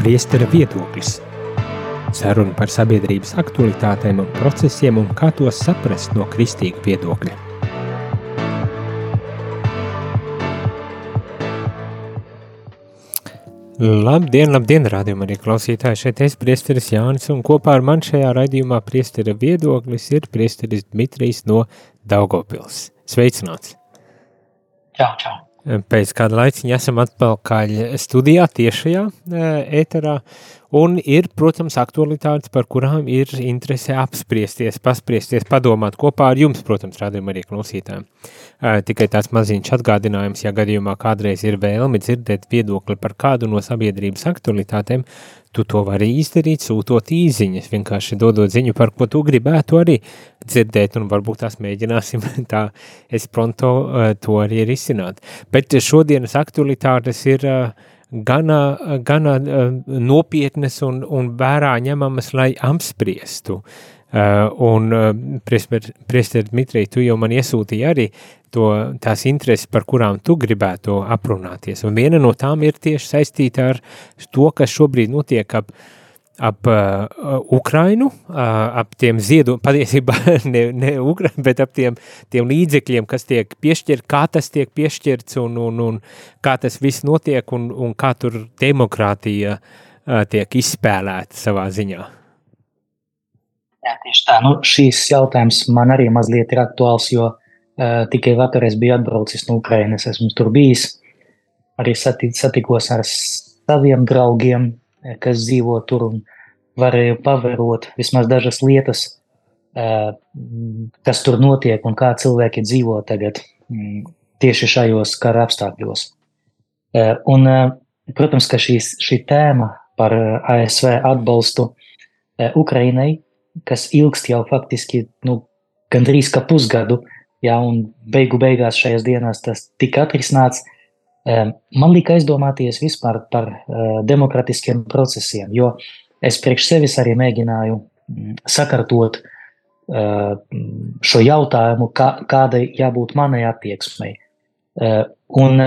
priestera viedoklis. Saruna par sabiedrības aktualitātēm un procesiem un kā tos saprast no kristīga viedokļa. Labdien, labdien, rādījumā arī klausītāji. Šeit es priesteris Jānis un kopā ar man šajā raidījumā priestera viedoklis ir priesteris Dmitrijs no Daugopils. Sveicināts! Čau, čau! Pēc kāda laiciņa esam atpakaļ studijā tiešajā ēterā, un ir, protams, aktualitātes, par kurām ir interese apspriesties, paspriesties, padomāt kopā ar jums, protams, rādījumā arī klausītājiem. Tikai tāds maziņš atgādinājums, ja gadījumā kādreiz ir vēlmi dzirdēt viedokli par kādu no sabiedrības aktualitātēm, tu to vari izdarīt, sūtot īziņas, vienkārši dodot ziņu, par ko tu gribētu arī dzirdēt, un varbūt tās mēģināsim tā es pronto uh, to arī risināt. Bet šodienas aktualitātes ir uh, gana, gana uh, nopietnas un, un vērā ņemamas, lai apspriestu. Uh, un uh, priester Dmitrij, tu jau man iesūtīji arī to, tās intereses, par kurām tu gribētu aprunāties. Un viena no tām ir tieši saistīta ar to, kas šobrīd notiek ap, ap uh, Ukrainu, uh, ap tiem ziedu, patiesībā ne, ne Ukrainu, bet ap tiem, tiem līdzekļiem, kas tiek piešķirt, kā tas tiek piešķirts un, un, un kā tas viss notiek un, un kā tur demokrātija uh, tiek izspēlēta savā ziņā. Jā, tieši tā. Nu, šīs jautājums man arī mazliet ir aktuāls, jo Uh, tikai vakar es biju atbraucis no Ukrainas, esmu tur bijis. Arī satikos ar saviem draugiem, kas dzīvo tur un varēju pavērot vismaz dažas lietas, uh, kas tur notiek un kā cilvēki dzīvo tagad um, tieši šajos kara apstākļos. Uh, un, protams, ka šīs, šī tēma par ASV atbalstu Ukrainai, kas ilgst jau faktiski nu, gandrīz ka pusgadu, ja, un beigu beigās šajās dienās tas tika atrisināts. Man lika aizdomāties vispār par demokratiskiem procesiem, jo es priekš sevis arī mēģināju mm, sakārtot šo jautājumu, kā, kādai jābūt manai attieksmei. Un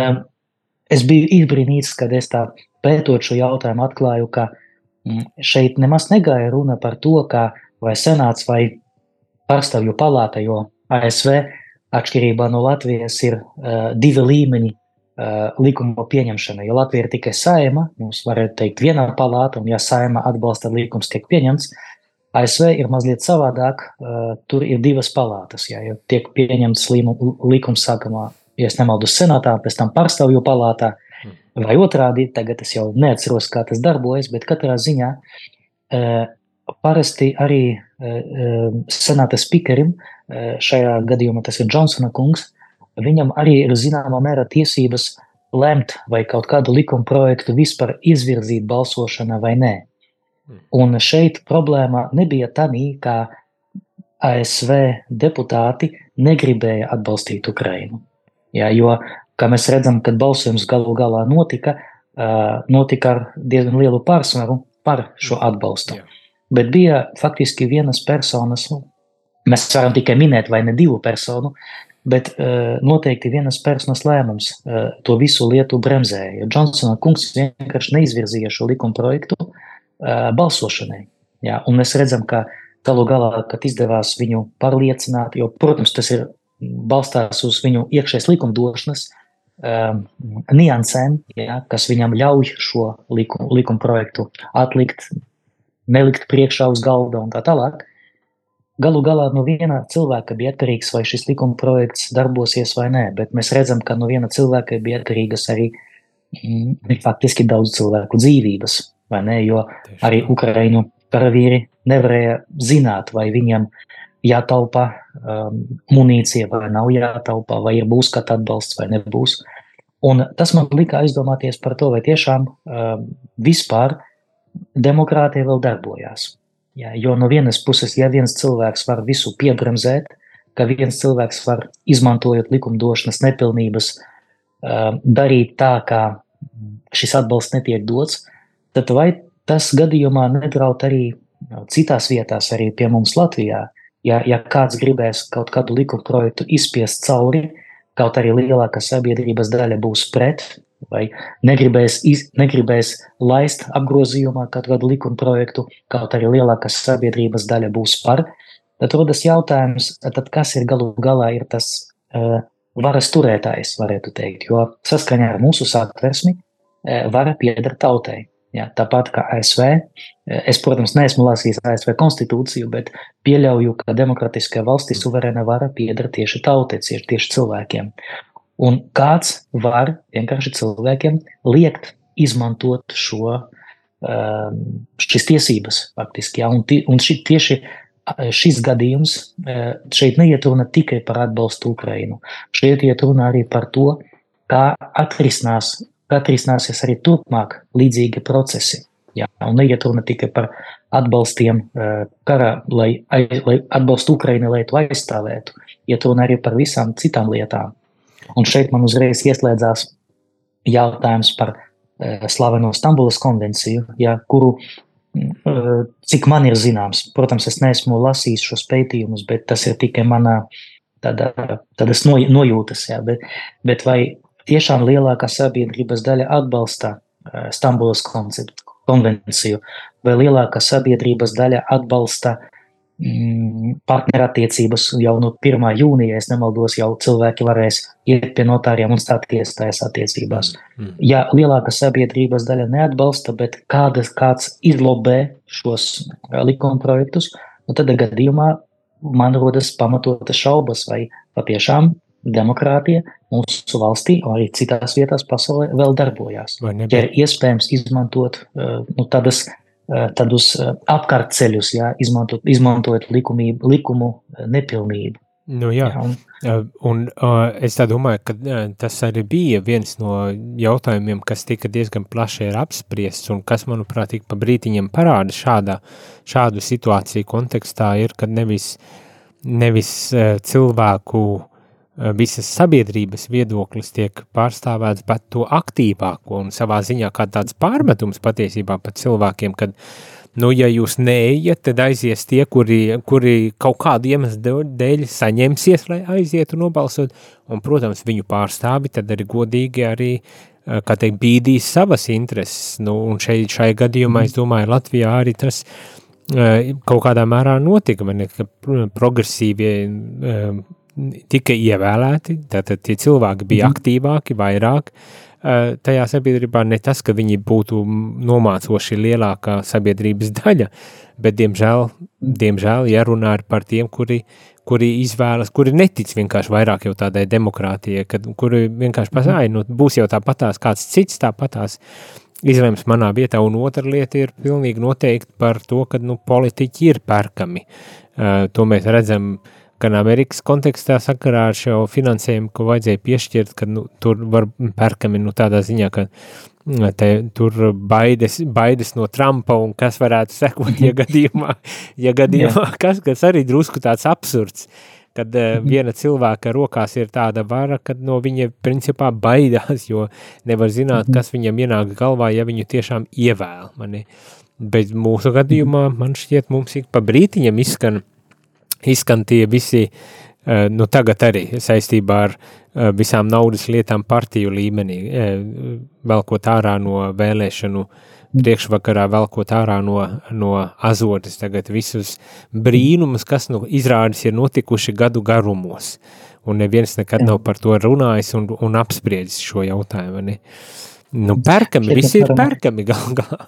es biju izbrīnīts, kad es tā pētot šo jautājumu atklāju, ka mm, šeit nemaz negāja runa par to, kā vai senāts vai pārstāvju palāta, jo ASV atšķirībā no Latvijas ir uh, divi līmeņi uh, likuma pieņemšana. Jo Latvija ir tikai saima, mums varētu teikt viena palāta, un ja saima atbalsta likums tiek pieņemts, ASV ir mazliet savādāk, uh, tur ir divas palātas, jā, jo tiek pieņemts likums sākumā, ja es nemaldu, senātā, pēc tam pārstāvju palātā, vai otrādi, tagad es jau neatceros, kā tas darbojas, bet katrā ziņā uh, parasti arī uh, senāta spikerim uh, šajā gadījumā tas ir Džonsona kungs, viņam arī ir zināmā mērā tiesības lemt, vai kaut kādu likuma projektu vispār izvirzīt balsošanā vai nē. Hmm. Un šeit problēma nebija tā, ka ASV deputāti negribēja atbalstīt Ukrainu. Jā, jo, kā mēs redzam, kad balsojums galu galā notika, notika ar diezgan lielu pārsvaru par šo atbalstu. Jā. Bet bija faktiski vienas personas, nu, Mēs varam tikai minēt vai ne divu personu, bet uh, noteikti vienas personas lēmums uh, to visu lietu bremzēja. Džonsona kungs vienkārši neizvirzīja šo likuma projektu uh, balsošanai. Jā, un mēs redzam, ka galu galā, kad izdevās viņu pārliecināt, jo, protams, tas ir balstās uz viņu iekšējas likumdošanas um, niansēm, jā, kas viņam ļauj šo likum, likuma projektu atlikt, nelikt priekšā uz galda un tā tālāk. Galu galā no viena cilvēka bija atkarīgs, vai šis likuma projekts darbosies vai nē, bet mēs redzam, ka no viena cilvēka bija atkarīgas arī mm, faktiski daudz cilvēku dzīvības, vai ne, jo Tieši. arī Ukraiņu karavīri nevarēja zināt, vai viņam jātaupa um, munīcija vai nav jātaupa, vai ir būs kāds atbalsts vai nebūs. Un tas man lika aizdomāties par to, vai tiešām um, vispār demokrātija vēl darbojās. Jā, jo no vienas puses, ja viens cilvēks var visu piebremzēt, ka viens cilvēks var izmantojot likumdošanas nepilnības, darīt tā, ka šis atbalsts netiek dots, tad vai tas gadījumā nedraud arī citās vietās, arī pie mums Latvijā? Ja, ja kāds gribēs kaut kādu likuma projektu izspiest cauri, kaut arī lielākā sabiedrības daļa būs pret, vai negribēs, iz, negribēs laist apgrozījumā kādu likuma projektu, kaut arī lielākā sabiedrības daļa būs par, tad rodas jautājums, tad kas ir galu galā ir tas uh, varas turētājs, varētu teikt, jo saskaņā ar mūsu satversmi uh, vara pieder tautai. Ja, tāpat kā ASV, es, protams, neesmu lasījis ASV konstitūciju, bet pieļauju, ka demokratiskajā valstī suverēna vara pieder tieši tautai, tieši cilvēkiem. Un kāds var vienkārši cilvēkiem liekt izmantot šo, um, šīs tiesības faktiski. Ja? Un, un ši, tieši šis gadījums uh, šeit neiet runa tikai par atbalstu Ukrainu. Šeit iet runa arī par to, kā atrisinās, atrisināsies arī turpmāk līdzīgi procesi. Ja? Un neiet runa tikai par atbalstiem uh, karā, lai, lai atbalstu Ukrainu, lai to aizstāvētu. Iet runa arī par visām citām lietām. Un šeit man uzreiz ieslēdzās jautājums par uh, slaveno Stambulas konvenciju, ja, kuru, uh, cik man ir zināms, protams, es neesmu lasījis šos pētījumus, bet tas ir tikai manā tāda, tādas no, nojūtas, ja, bet, bet vai tiešām lielākā sabiedrības daļa atbalsta uh, Stambulas konvenciju, vai lielākā sabiedrības daļa atbalsta Mm, partnerattiecības jau no 1. jūnija, ja nemaldos, jau cilvēki varēs iet pie notāriem un stāties tajās attiecībās. Mm. Ja lielākā sabiedrības daļa neatbalsta, bet kādas, kāds izlobē šos likuma projektus, nu tad gadījumā man rodas pamatotas šaubas, vai patiešām demokrātija mūsu valstī, arī citās vietās pasaulē vēl darbojās. Ja ir iespējams izmantot nu, tādas tādus eh, apkārtceļus, jā, izmantot, izmantojot likumību, likumu eh, nepilnību. Nu, jā, jā un, un es domāju, ka tas arī bija viens no jautājumiem, kas tika diezgan plaši apspriests, un kas, manuprāt, ik pa brītiņam parāda šādā, šādu situāciju kontekstā, ir, kad nevis, nevis cilvēku uh, Eh, visas sabiedrības viedoklis tiek pārstāvēts, bet to aktīvāko un savā ziņā kā tāds pārmetums patiesībā pat cilvēkiem, kad, nu, ja jūs neiet, tad aizies tie, kuri, kuri kaut kādu iemeslu dēļ saņemsies, lai aizietu nobalsot, un, protams, viņu pārstāvi tad arī godīgi arī, eh, kā teikt, bīdīs savas intereses, nu, un šeit, šai gadījumā, es domāju, Latvijā arī tas eh, kaut kādā mērā notika, man ir, progresīvie tika ievēlēti, tātad tie cilvēki bija mhm. aktīvāki, vairāk eh, tajā sabiedrībā, ne tas, ka viņi būtu nomācoši lielākā sabiedrības daļa, bet, diemžēl, diemžēl ja runā par tiem, kuri, kuri izvēlas, kuri netic vienkārši vairāk jau tādai demokrātijai, kad, kuri vienkārši pasāja, mhm. nu, būs jau tāpatās, kāds cits tāpatās, izlems manā vietā, un otra lieta ir pilnīgi noteikti par to, ka, nu, politiķi ir pērkami. Uh, to mēs redzam uh, gan Amerikas kontekstā sakarā ar šo finansējumu, ko vajadzēja piešķirt, ka nu, tur var pērkami nu, tādā ziņā, ka mm, te, tur baides, baides no Trumpa un kas varētu sekot, ja gadījumā, ja gadījumā kas, kas arī drusku tāds absurds, kad uh, viena cilvēka rokās ir tāda vara, kad no viņa principā baidās, jo nevar zināt, kas viņam ienāk galvā, ja viņu tiešām ievēl. Mani. Bet mūsu gadījumā man šķiet mums ik pa brītiņam izskan uh, izskan tie visi, eh, nu tagad arī saistībā ar eh, visām naudas lietām partiju līmenī, eh, velkot ārā no vēlēšanu priekšvakarā, velkot ārā no, no azotas tagad visus brīnumus, kas nu izrādes ir notikuši gadu garumos, un neviens nekad nav par to runājis un, un apspriedis šo jautājumu, ne? Nu, pērkami, visi ir pērkami gal galā.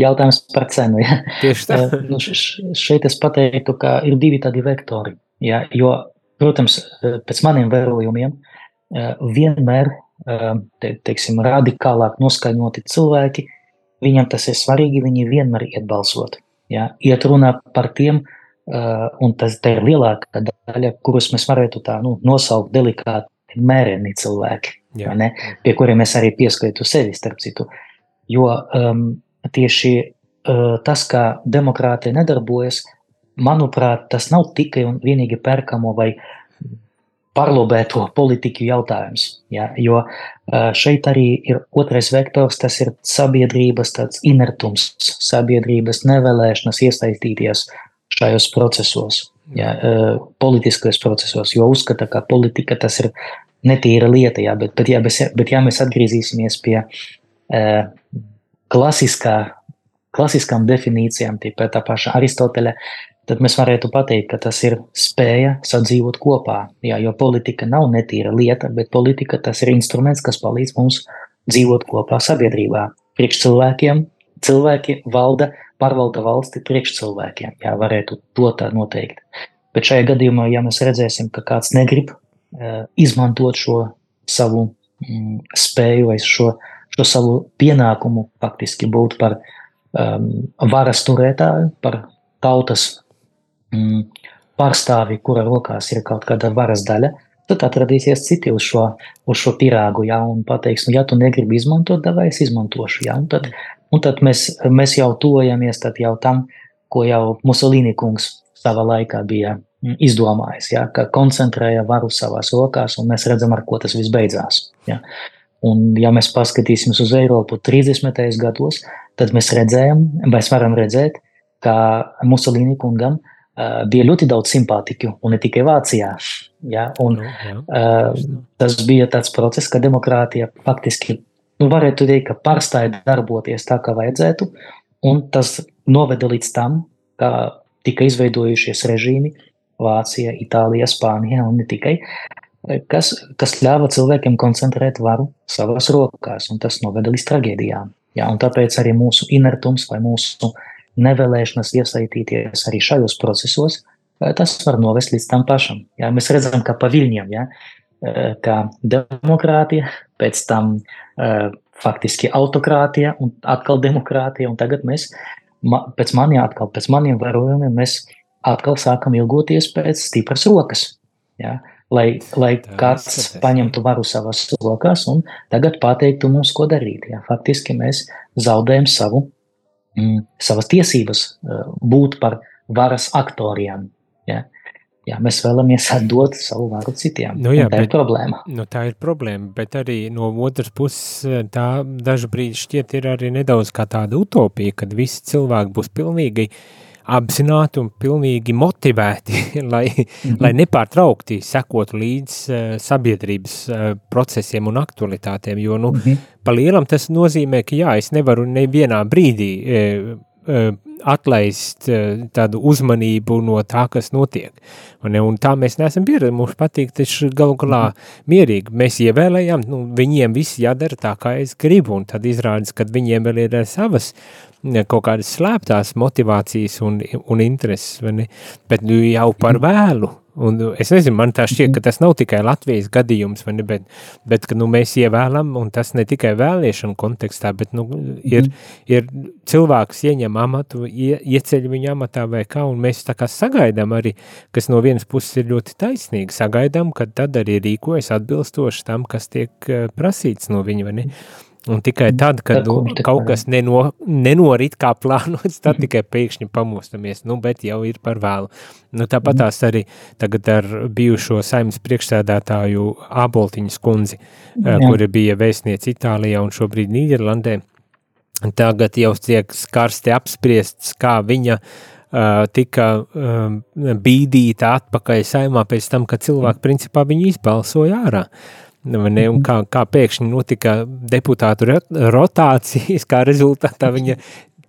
Jautājums par cenu. Ja? Tieši tā. Eh, nu, šeit es pateiktu, ka ir divi tādi vektori. Ja? Jo, protams, eh, pēc maniem vērojumiem eh, vienmēr, te, teiksim, radikālāk noskaņoti cilvēki, viņam tas ir svarīgi, viņi vienmēr iet balsot. Ja? Iet runā par tiem, un tas ir lielākā daļa, kurus mēs varētu tā nu, nosaukt delikāti mēreni cilvēki, ja. pie kuriem es arī pieskaitu sevi, starp citu. Jo um, tieši uh, tas, kā demokrātija nedarbojas, manuprāt, tas nav tikai un vienīgi pērkamo vai parlobēto politiku jautājums. Ja? Jo uh, šeit arī ir otrais vektors, tas ir sabiedrības inertums, sabiedrības nevēlēšanas iesaistīties šajos procesos. Ja, uh, politiskajos procesos, jo uzskata, ka politika tas ir netīra lieta, jā, bet, bet, jā, bet, bet ja mēs atgriezīsimies pie uh, klasiskā, klasiskām definīcijām, pie tā paša Aristoteļa, tad mēs varētu pateikt, ka tas ir spēja sadzīvot kopā. Jā, jo politika nav netīra lieta, bet politika tas ir instruments, kas palīdz mums dzīvot kopā sabiedrībā. Priekš cilvēkiem, cilvēki valda, pārvalda valsti priekš cilvēkiem. Jā, varētu to tā noteikt. Bet šajā gadījumā, ja mēs redzēsim, ka kāds negrib uh, izmantot šo savu mm, spēju vai šo, šo savu pienākumu, faktiski būt par um, varas turētāju, par tautas mm, pārstāvi, kura rokās ir kaut kāda varas daļa, tad atradīsies citi uz šo, uz šo pirāgu, ja, un pateiks, nu, ja tu negribi izmantot, davai es izmantošu, ja, un tad, un tad mēs, mēs jau tojamies tad jau tam, ko jau Musolīni kungs savā laikā bija izdomājis, ja, ka koncentrēja varu savās rokās, un mēs redzam, ar ko tas viss beidzās. Ja. Un, ja mēs paskatīsimies uz Eiropu 30. gados, tad mēs redzējam, mēs varam redzēt, ka Musolīni kungam uh, Uh, bija ļoti daudz simpātiķu, un ne tikai Vācijā. Ja? Un, uh, tas bija tāds process, ka demokrātija faktiski, nu, varētu teikt, ka pārstāja darboties tā, kā vajadzētu, un tas noveda līdz tam, ka tika izveidojušies režīmi Vācija, Itālija, Spānija un ne tikai, kas, kas ļāva cilvēkiem koncentrēt varu savās rokās, un tas noveda līdz traģēdijām. Un tāpēc arī mūsu inertums vai mūsu nevēlēšanas iesaistīties arī šajos procesos, eh, tas var novest līdz tam pašam. Ja? Mēs redzam, ka pa viļņiem, ja? Eh, ka demokrātija, pēc tam uh, faktiski autokrātija un atkal demokrātija, un tagad mēs, pēc maniem, atkal pēc maniem vērojumiem, mēs atkal sākam ilgoties pēc stipras rokas. Ja? Lai, lai kāds paņemtu varu savās rokās un tagad pateiktu mums, ko darīt. Ja? Faktiski mēs zaudējam savu mm, savas tiesības uh, būt par varas aktoriem. Ja? Jā, mēs vēlamies atdot savu varu citiem. Nu, jā, tā bet, ir problēma. Nu, tā ir problēma, bet arī no otras puses tā dažu brīdi šķiet ir arī nedaudz kā tāda utopija, kad visi cilvēki būs pilnīgi uh, apzināti un pilnīgi motivēti, lai, mm -hmm. lai nepārtraukti sekotu līdz uh, sabiedrības uh, procesiem un aktualitātēm, jo, nu, mm -hmm. pa lielam tas nozīmē, ka jā, es nevaru nevienā brīdī uh, atlaist tādu uzmanību no tā, kas notiek. Un, un tā mēs neesam pieredzi, mums patīk taču galu galā mhm. mierīgi. Mēs ievēlējām, nu, viņiem viss jādara tā, kā es gribu, un tad izrādās, ka viņiem vēl ir savas kaut kādas slēptās motivācijas un, un intereses, vai ne? Bet nu jau par vēlu. Un es nezinu, man tā šķiet, ka tas nav tikai Latvijas gadījums, vai ne, bet, bet ka nu, mēs ievēlam, un tas ne tikai vēliešanu kontekstā, bet nu, ir, mm. ir cilvēks ieņem amatu, ie, ieceļ viņu amatā vai kā, un mēs tā kā sagaidām arī, kas no vienas puses ir ļoti taisnīgi, sagaidām, ka tad arī rīkojas atbilstoši tam, kas tiek eh, prasīts no viņa, vai ne? Un tikai tad, kad nu, kaut kas neno, nenorit kā plānots, tad tikai pēkšņi pamostamies, nu, bet jau ir par vēlu. Nu, tāpat tās arī tagad ar bijušo saimnes priekšsēdētāju Āboltiņas kundzi, Jā. kura bija vēstniece Itālijā un šobrīd Nīderlandē. Tagad jau tiek skarsti apspriests, kā viņa uh, tika uh, bīdīta atpakaļ saimā pēc tam, ka cilvēki principā viņu izbalsoja ārā. Uh, Ne, un kā, kā pēkšņi notika deputātu rotācijas, kā rezultātā viņa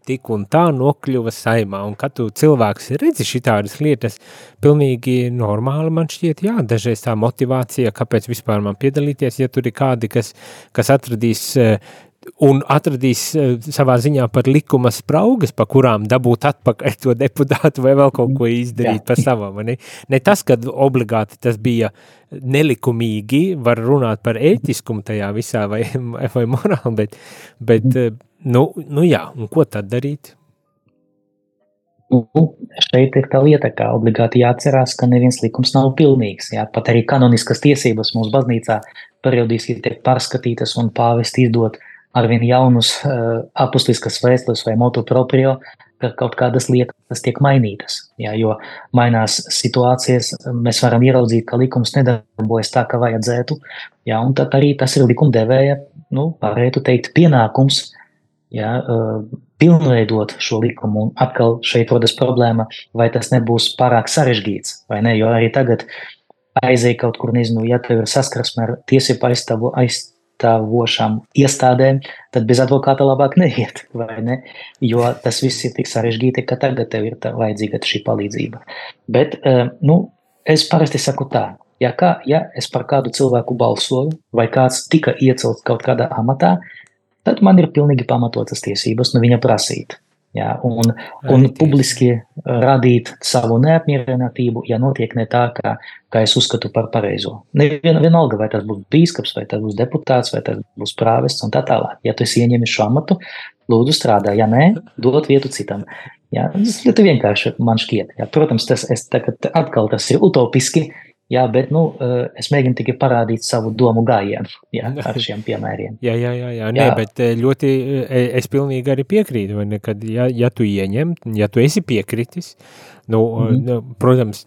tik un tā nokļuva saimā, un kad tu cilvēks redzi šitādas lietas, pilnīgi normāli man šķiet, jā, dažreiz tā motivācija, kāpēc vispār man piedalīties, ja tur ir kādi, kas, kas atradīs un atradīs uh, savā ziņā par likuma spraugas, pa kurām dabūt atpakaļ to deputātu vai vēl kaut ko izdarīt pa savam. Ne? ne tas, ka obligāti tas bija nelikumīgi, var runāt par ētiskumu tajā visā vai, vai morāli, bet, bet uh, nu, nu jā, un ko tad darīt? Nu, šeit ir tā lieta, ka obligāti jāatcerās, ka neviens likums nav pilnīgs. Jā, pat arī kanoniskas tiesības mūsu baznīcā periodiski tiek pārskatītas un pāvesti izdot arvien jaunus uh, apustuliskas vēstules vai motu proprio, ka kaut kādas lietas tiek mainītas. Jā, jo mainās situācijas, mēs varam ieraudzīt, ka likums nedarbojas tā, kā vajadzētu. Jā, un tad arī tas ir likumdevēja, nu, varētu teikt, pienākums jā, uh, pilnveidot šo likumu. Un atkal šeit rodas problēma, vai tas nebūs pārāk sarežģīts, vai ne? Jo arī tagad aizēja kaut kur, nezinu, ja tev ir saskarsme ar tiesību aizstāvu, aizstāvošām iestādēm, tad bez advokāta labāk neiet, vai ne? Jo tas viss ir tik sarežģīti, ka tagad tev ir vajadzīga šī palīdzība. Bet, nu, es parasti saku tā, ja, kā, ja es par kādu cilvēku balsoju, vai kāds tika iecelts kaut kādā amatā, tad man ir pilnīgi pamatotas tiesības no viņa prasīt. Jā, un, un publiski radīt savu neapmierinātību, ja notiek ne tā, kā, kā es uzskatu par pareizo. Nevien, vienalga, vai tas būs bīskaps, vai tas būs deputāts, vai tas būs prāvests un tā tālāk. Ja tu esi ieņemis šo amatu, lūdzu strādā, ja nē, dod vietu citam. Jā, tas ļoti vienkārši man šķiet. Jā, protams, tas es tagad atkal tas ir utopiski, Jā, bet nu, eh, es mēģinu tikai parādīt savu domu gājienu jā, ar šiem piemēriem. jā, jā, jā, jā. Nē, jā. bet eh, ļoti eh, es pilnīgi arī piekrītu, ne, kad ja, ja tu ieņem, ja tu esi piekritis, Nu, mm -hmm. Protams,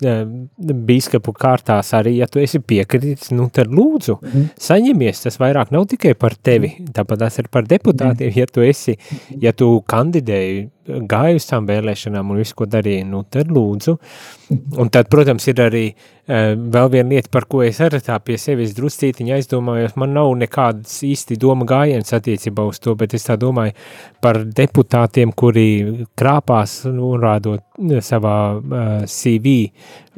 biskupu kārtās arī, ja tu esi piekritis, nu tad lūdzu, mm -hmm. saņemies, tas vairāk nav tikai par tevi, tāpat tas ir par deputātiem, mm -hmm. ja tu esi, ja tu kandidēji, gāji uz tām vēlēšanām un visu, ko darīji, nu tad lūdzu. Un tad, protams, ir arī uh, vēl viena lieta, par ko es arī tā pie sevis druscītiņa aizdomājos, man nav nekādas īsti doma gājiens attiecībā uz to, bet es tā domāju par deputātiem, kuri krāpās, nu, rādot savā uh, CV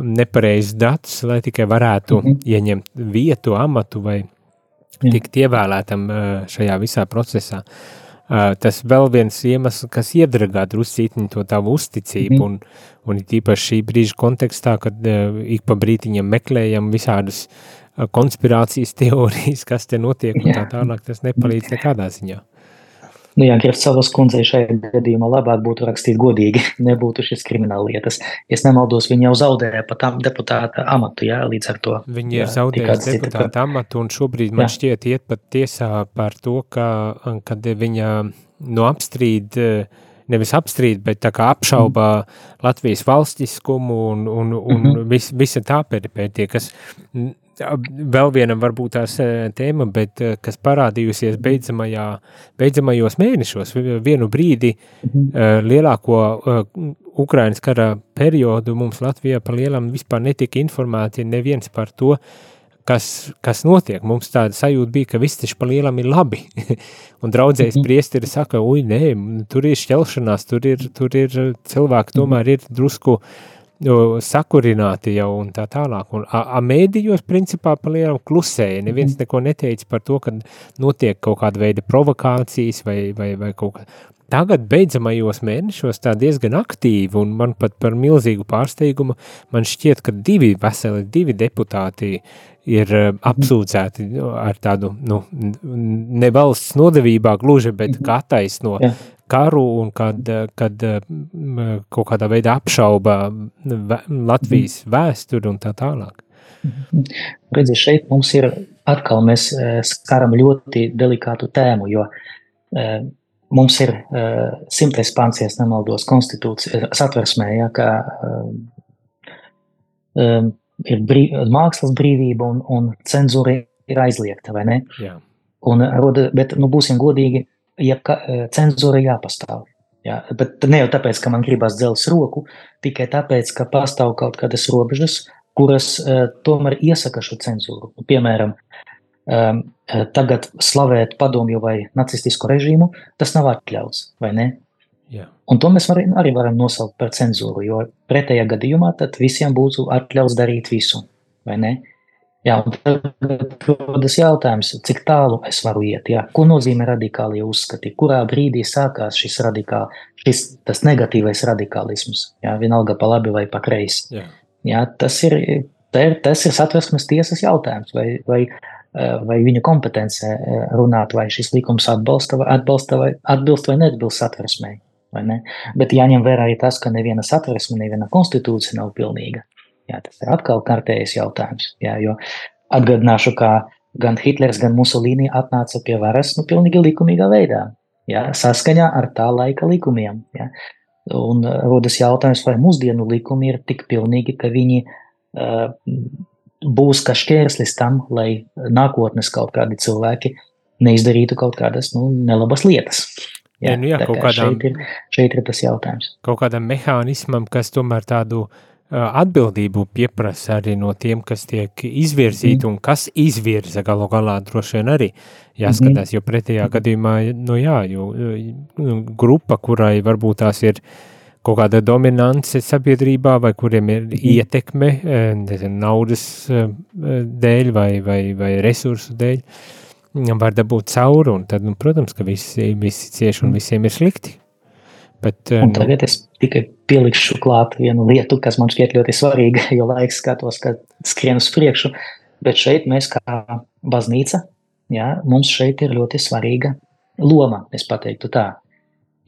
nepareizus datus, lai tikai varētu mm -hmm. ieņemt vietu, amatu vai Jā. tikt ievēlētam uh, šajā visā procesā. Uh, tas vēl viens iemesls, kas iedragā druscītiņu to tavu uzticību, mm -hmm. un, un tīpaši šī brīža kontekstā, kad uh, ik pa brītiņam meklējam visādus uh, konspirācijas teorijas, kas te notiek, un tā tālāk, tas nepalīdz nekādā ziņā. Nu, jā, Grafsavas kundzei šajā gadījumā labāk būtu rakstīt godīgi, nebūtu šis krimināla lietas. Es nemaldos, viņa jau zaudēja pat deputāta amatu, jā, līdz ar to. Viņa ir zaudējusi deputāta cita, amatu, un šobrīd man jā. šķiet iet pat tiesā par to, ka, kad viņa no apstrīd, nevis apstrīd, bet tā kā apšaubā mm. Latvijas valstiskumu un, un, un mm -hmm. vis, visa tā peripētie, kas vēl viena varbūt tās tēma, bet kas parādījusies beidzamajā, beidzamajos mēnešos, vienu brīdi mhm. lielāko Ukrainas kara periodu mums Latvijā par lielam vispār netika informēti neviens par to, kas, kas notiek. Mums tāda sajūta bija, ka viss taču pa lielam ir labi. un draudzējs mhm. priesteri saka, uj, nē, tur ir šķelšanās, tur ir, tur ir cilvēki tomēr ir drusku sakurināti jau un tā tālāk. Un a, a mēdījos principā palielam klusēja, neviens mhm. neko neteica par to, ka notiek kaut kāda veida provokācijas vai, vai, vai kaut kā. Tagad beidzamajos mēnešos tā diezgan aktīvi un man pat par milzīgu pārsteigumu man šķiet, ka divi veseli, divi deputāti ir mhm. apsūdzēti ar tādu, nu, ne valsts nodevībā gluži, bet mhm. kā taisno karu un kad, kad kaut kādā veidā apšauba Latvijas vēsturi un tā tālāk. Redzi, šeit mums ir atkal mēs e, skaram ļoti delikātu tēmu, jo e, mums ir e, simtais pants, ja nemaldos, konstitūcija, satversmē, ja, ka ir brīv, mākslas brīvība un, un cenzūra ir aizliegta, vai ne? Jā. Un, bet, nu, būsim godīgi, ja e, cenzūra jāpastāv. Jā, bet ne jau tāpēc, ka man gribas dzels roku, tikai tāpēc, ka pastāv kaut kādas robežas, kuras uh, tomēr iesaka šo cenzūru. Piemēram, um, tagad slavēt padomju vai nacistisku režīmu, tas nav atļauts, vai ne? Jā. Un to mēs var, arī varam nosaukt par cenzūru, jo pretējā gadījumā tad visiem būtu atļauts darīt visu, vai ne? Jā, tad rodas jautājums, cik tālu es varu iet, jā, ko nozīmē radikālie uzskati, kurā brīdī sākās šis radikāl, šis negatīvais radikālisms, jā, vienalga pa labi vai pa kreisi. Jā. jā, tas ir, tas ir satversmes tiesas jautājums, vai, vai, vai viņu kompetence runāt, vai šis likums atbalsta, atbalsta, vai atbilst vai neatbilst satversmei. Vai ne? Bet jāņem vērā arī tas, ka neviena satversme, neviena konstitūcija nav pilnīga. Jā, tas ir atkal kārtējs jautājums. Jā, jo atgādināšu, ka gan Hitlers, gan Musolīni atnāca pie varas nu, pilnīgi likumīgā veidā, jā, saskaņā ar tā laika likumiem. Jā. Un uh, rodas jautājums, vai mūsdienu likumi ir tik pilnīgi, ka viņi uh, būs kā šķērslis tam, lai nākotnes kaut kādi cilvēki neizdarītu kaut kādas nu, nelabas lietas. Jā, jā, nu jā, kaut kādām, šeit, ir, šeit ir tas jautājums. Kaut kādam mehānismam, kas tomēr tādu uh, atbildību pieprasa arī no tiem, kas tiek izvirzīti un kas izvirza galu galā droši vien arī. Jāskatās, jo pretējā gadījumā, nu jā, jo nu, grupa, kurai varbūt tās ir kaut kāda dominance sabiedrībā vai kuriem ir ietekme, naudas dēļ vai, vai, vai resursu dēļ, var dabūt cauri un tad, nu, protams, ka visi, visi cieši un visiem ir slikti. Bet, un nu, tagad es tikai pielikšu klāt vienu lietu, kas man šķiet ļoti svarīga, jo laiks skatos, ka skrien uz priekšu. Bet šeit mēs kā baznīca, jā, mums šeit ir ļoti svarīga loma, es pateiktu tā.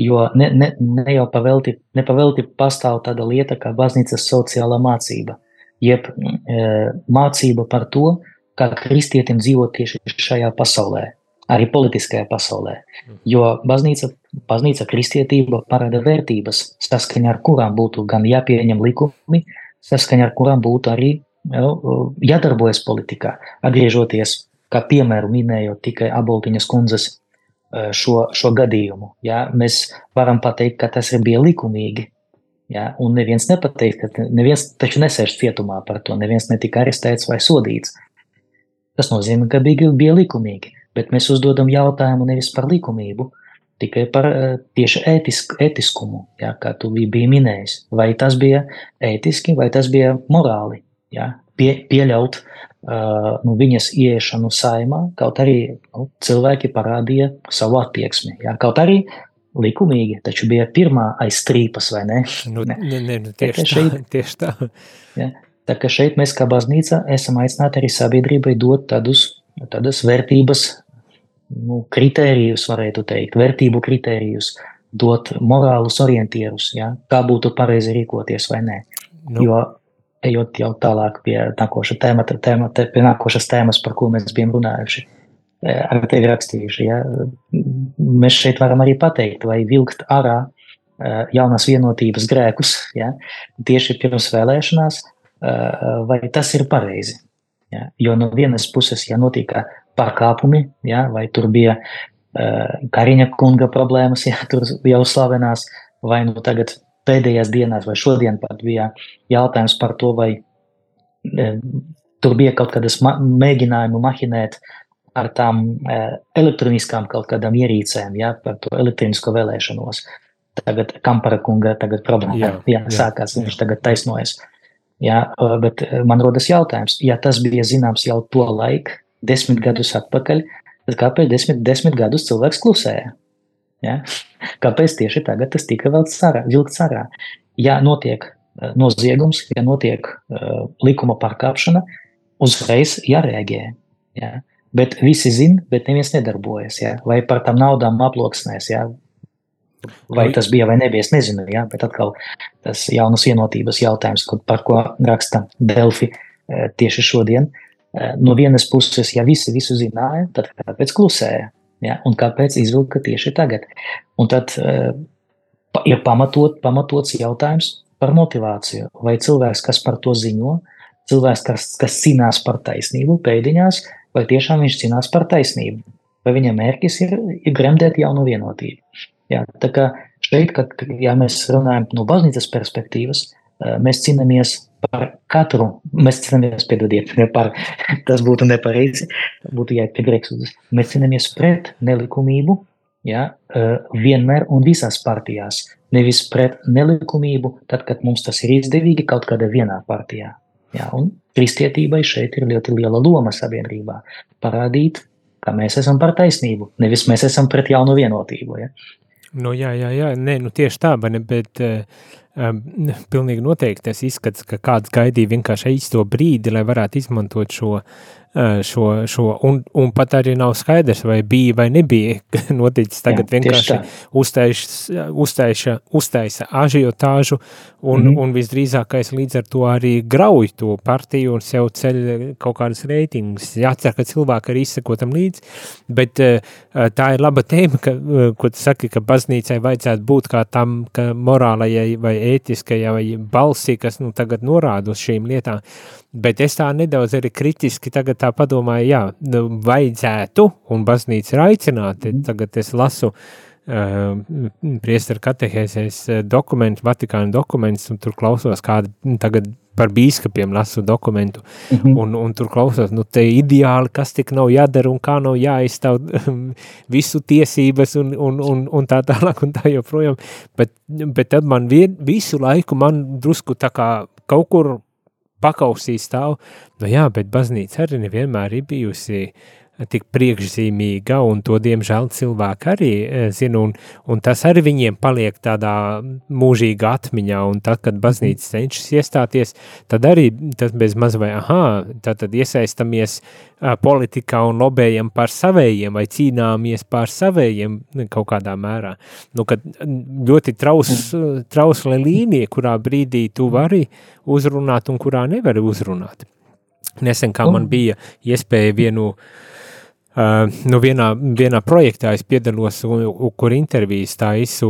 Jo ne, ne, ne jau pavelti, nepavelti pastāv tāda lieta kā baznīcas sociālā mācība, jeb e, mācība par to, kā kristietim dzīvot tieši šajā pasaulē arī politiskajā pasaulē. Mhm. Jo baznīca, baznīca kristietība parāda vērtības, saskaņā ar kurām būtu gan jāpieņem likumi, saskaņā ar kurām būtu arī jādarbojas politikā. Atgriežoties, kā piemēru minējot tikai Aboltiņas kundzes e, šo, šo gadījumu, ja, mēs varam pateikt, ka tas ir bija likumīgi. Ja, un neviens nepateiks, ka neviens taču nesēž cietumā par to, neviens netika arestēts vai sodīts. Tas nozīmē, ka bija, bija likumīgi bet mēs uzdodam jautājumu nevis par likumību, tikai par eh, tieši ētisk, ētiskumu, ja, kā tu biji minējis. Vai tas bija ētiski, vai tas bija morāli. Ja, pie, pieļaut uh, nu, viņas ieiešanu saimā, kaut arī nu, cilvēki parādīja savu attieksmi. Ja, kaut arī likumīgi, taču bija pirmā aiz strīpas, vai ne? Nu, ne, ne, ne, nu, tieši, tā, šeit, tieši tā. Ja, tā kā šeit mēs kā baznīca esam aicināti arī sabiedrībai dot tādus, tādas vērtības, nu, kritērijus, varētu teikt, vērtību kritērijus, dot morālus orientierus, ja, kā būtu pareizi rīkoties vai nē. Nu. Jo, ejot jau tālāk pie nākoša tēma, tēma, pie nākošas tēmas, par ko mēs bijām runājuši, e, ar tevi rakstījuši, ja, mēs šeit varam arī pateikt, vai vilkt ārā e, jaunas vienotības grēkus, ja, tieši pirms vēlēšanās, e, vai tas ir pareizi. Ja, jo no vienas puses, ja notika pārkāpumi, ja, vai tur bija uh, Kariņa kunga problēmas, ja tur jau slavenās, vai nu tagad pēdējās dienās, vai šodien pat bija jautājums par to, vai uh, tur bija kaut kādas ma mēģinājumi mahinēt ar tām uh, elektroniskām kaut kādām ierīcēm, ja, par to elektronisko vēlēšanos. Tagad Kampara kunga tagad problēma, jā, jā, jā, sākās, jā. viņš tagad taisnojas. Jā, bet man rodas jautājums, ja tas bija zināms jau to laiku, desmit gadus atpakaļ, tad kāpēc desmit, desmit gadus cilvēks klusēja? Ja? Kāpēc tieši tagad tas tika vilkts ārā? Ārā? Ja notiek eh, noziegums, ja notiek uh, likuma pārkāpšana, uzreiz jārēģē. Ja? Bet visi zina, bet neviens nedarbojas. Ja? Vai par tām naudām aploksnēs, ja? vai tas bija vai nebija, es nezinu. Ja? Bet atkal tas jaunas vienotības jautājums, par ko raksta Delfi uh, tieši šodien. Uh, Eh, no vienas puses, ja visi visu zināja, tad kāpēc klusēja? Ja? Un kāpēc izvilka tieši tagad? Un tad uh, ir pamatot, pamatots jautājums par motivāciju. Vai cilvēks, kas par to ziņo, cilvēks, kas, kas cīnās par taisnību pēdiņās, vai tiešām viņš cīnās par taisnību? Vai viņa mērķis ir, ir gremdēt jaunu vienotību? Ja? Tā kā šeit, kad ja mēs runājam no baznīcas perspektīvas, uh, mēs cīnāmies par katru, mēs cīnāmies, piedodiet, ne par, tas būtu nepareizi, būtu jāiet pie grēksūdzes. Mēs cīnāmies pret nelikumību, ja, vienmēr un visās partijās. Nevis pret nelikumību, tad, kad mums tas ir izdevīgi kaut kādā vienā partijā. Ja, un kristietībai šeit ir ļoti liela loma sabiedrībā. Parādīt, ka mēs esam par taisnību, nevis mēs esam pret jaunu vienotību. Ja. Nu, jā, jā, jā, nē, nu tieši tā, ne, bet uh, um, pilnīgi noteikti es izskats, ka kāds gaidīja vienkārši īsto brīdi, lai varētu izmantot šo šo, šo un, un pat arī nav skaidrs, vai bija vai nebija noticis tagad Jā, vienkārši uztaisa, uztaisa, uztaisa ažiotāžu un, mm -hmm. un visdrīzākais līdz ar to arī grauj to partiju un sev ceļ kaut kādas reitingus. Jācer, ka cilvēki arī izsakotam līdzi, bet eh, tā ir laba tēma, ka, eh, ko tu saki, ka baznīcai vajadzētu būt kā tam, ka morālajai vai ētiskajai vai balsī, kas nu tagad norāda uz šīm lietām, Bet es tā nedaudz arī kritiski tagad tā padomāju, jā, nu, vajadzētu, un baznīca ir aicināta, mm. tagad es lasu priesteru katehēzēs dokumentu, Vatikāna dokumentus, un tur klausos kādu tagad par bīskapiem lasu dokumentu, mm -hmm. un, un tur klausos, nu te ideāli, kas tik nav jādara un kā nav jāizstāv visu tiesības un, un, un, un tā tālāk un tā joprojām, bet, bet tad man vien, visu laiku man drusku tā kā kaut kur pakausī stāv, nu jā, bet baznīca arī nevienmēr ir bijusi tik priekšzīmīga, un to, diemžēl, cilvēki arī e, zina, un, un tas arī viņiem paliek tādā mūžīgā atmiņā, un tad, kad baznīca cenšas iestāties, tad arī tas bez maz vai, aha, tad, tad iesaistamies politikā un lobējam par savējiem, vai cīnāmies par savējiem kaut kādā mērā. Nu, kad ļoti traus, trausla līnija, kurā brīdī tu vari uzrunāt un kurā nevari uzrunāt. Nesen kā man bija iespēja vienu uh, Uh, nu vienā, vienā projektā es piedalos, un, kur intervijas taisu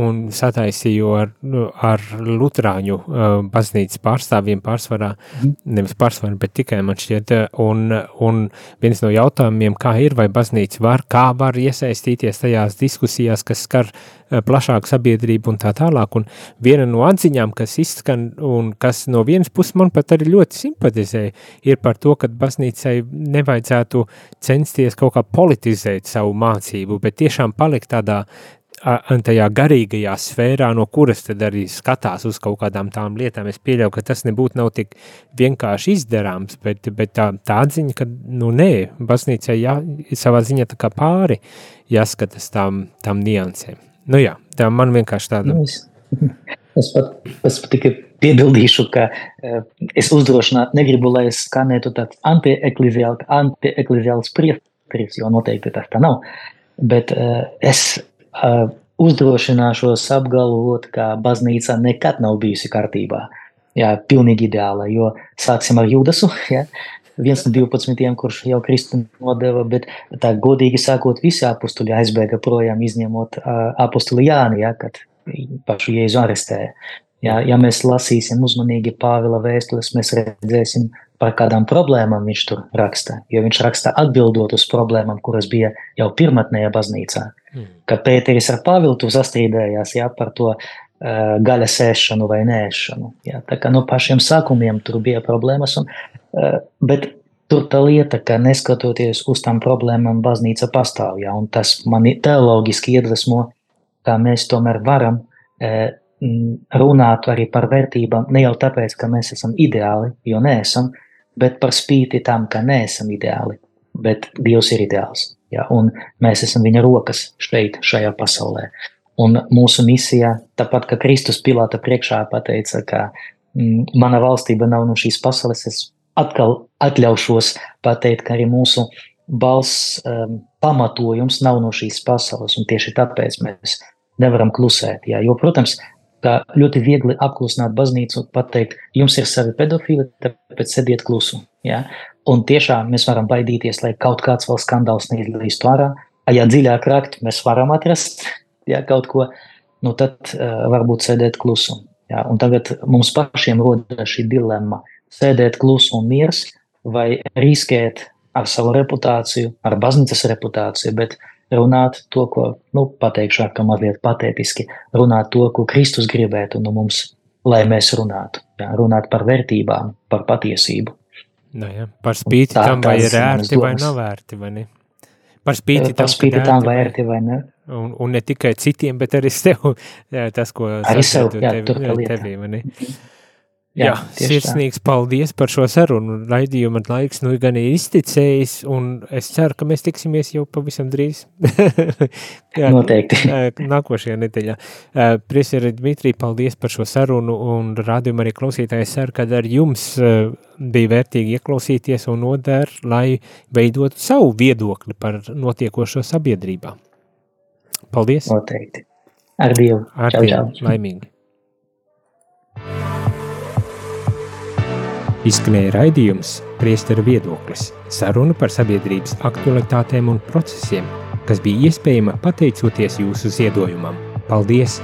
un sataisīju ar, nu, ar Lutrāņu uh, baznīcas pārstāvjiem pārsvarā, mm. nevis pārsvarā, bet tikai man šķiet, un, un viens no jautājumiem, kā ir, vai baznīca var, kā var iesaistīties tajās diskusijās, kas skar Eh, plašāku sabiedrību un tā tālāk. Un viena no atziņām, kas izskan un kas no vienas puses man pat arī ļoti simpatizē, ir par to, ka baznīcai nevajadzētu censties kaut kā politizēt savu mācību, bet tiešām palikt tādā tajā garīgajā sfērā, no kuras tad arī skatās uz kaut kādām tām lietām. Es pieļauju, ka tas nebūtu nav tik vienkārši izdarāms, bet, bet tā, tā atziņa, ka, nu, nē, baznīcai jā, savā ziņā tā kā pāri jāskatās tām, tām niansēm. Nu jā, tā man vienkārši tāda. Nu, es, es pat, es pat tikai piebildīšu, ka uh, es uzdrošinātu, negribu, lai es skanētu tāds anti-ekleziāls anti priesteris, jo noteikti tas tā nav. Bet uh, es uh, uzdrošināšos apgalvot, ka baznīca nekad nav bijusi kārtībā. Jā, pilnīgi ideāla, jo sāksim ar Judasu, jā, viens no 12, kurš jau Kristu nodeva, bet tā godīgi sākot, visi apstuļi aizbēga projām, izņemot uh, apstuli Jāni, ja, kad pašu Jēzu arestēja. Ja, ja mēs lasīsim uzmanīgi Pāvila vēstules, mēs redzēsim, par kādām problēmām viņš tur raksta. Jo viņš raksta atbildot uz problēmām, kuras bija jau pirmotnējā baznīcā. Mm. Kad Pēteris ar Pāvilu tur sastrīdējās ja, par to uh, gaļas ēšanu vai nēšanu. Ja. Tā kā no pašiem sākumiem tur bija problēmas. Un, bet tur tā lieta, ka neskatoties uz tām problēmām, baznīca pastāv. Ja, tas mani teoloģiski iedvesmo, kā mēs tomēr varam. Uh, runātu arī par vērtībām, ne jau tāpēc, ka mēs esam ideāli, jo neesam, bet par spīti tam, ka neesam ideāli, bet Dievs ir ideāls. Ja, un mēs esam viņa rokas šeit, šajā pasaulē. Un mūsu misija, tāpat kā Kristus Pilāta priekšā pateica, ka mana valstība nav no šīs pasaules, es atkal atļaušos pateikt, ka arī mūsu balss um, pamatojums nav no šīs pasaules, un tieši tāpēc mēs nevaram klusēt. Jā. Jo, protams, kā ļoti viegli apklusināt baznīcu un pateikt, jums ir savi pedofili, tāpēc sediet klusu. Ja? Un tiešām mēs varam baidīties, lai kaut kāds vēl skandāls neizlīstu ārā. Ja dziļāk rakt, mēs varam atrast ja, kaut ko, nu tad uh, varbūt sēdēt klusu. Ja? Un tagad mums pašiem rodas šī dilemma - sēdēt klusu un miers vai riskēt ar savu reputāciju, ar baznīcas reputāciju, bet runāt to, ko, nu, pateikšu ar kā mazliet patētiski, runāt to, ko Kristus gribētu no mums, lai mēs runātu. Jā, runāt par vērtībām, par patiesību. Nu, jā, par spīti tā, tam, vai ir ērti vai nav vērti, vai ne? Par spīti, par spīti tam, vai ērti vai ne. Un, un ne tikai citiem, bet arī sev, jā, tas, ko arī sev, jā, tevi, tevi, vai ne? Jā, Jā sirsnīgs tā. paldies par šo sarunu. Raidījuma laiks nu gan ir izticējis, un es ceru, ka mēs tiksimies jau pavisam drīz. Jā, Noteikti. Nākošajā nedēļā. Prieseri Dmitrī, paldies par šo sarunu, un rādījumu arī klausītājai ceru, ka ar jums bija vērtīgi ieklausīties un noder, lai veidotu savu viedokli par notiekošo sabiedrībā. Paldies! Noteikti. Ar Dievu! Ar čau, Dievu! Čau. Laimīgi! Izskanēja raidījums Priesteru viedoklis – saruna par sabiedrības aktualitātēm un procesiem, kas bija iespējama pateicoties jūsu ziedojumam. Paldies!